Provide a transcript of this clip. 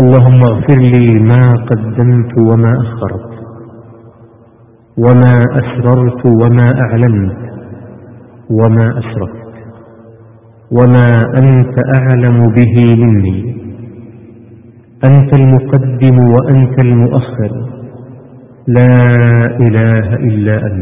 اللهم اغفر لي ما قدمت وما أخرت وما أسررت وما أعلنت وما أسرفت وما أنت أعلم به مني. أنت المقدم وأنت المؤخر لا إله إلا أنت.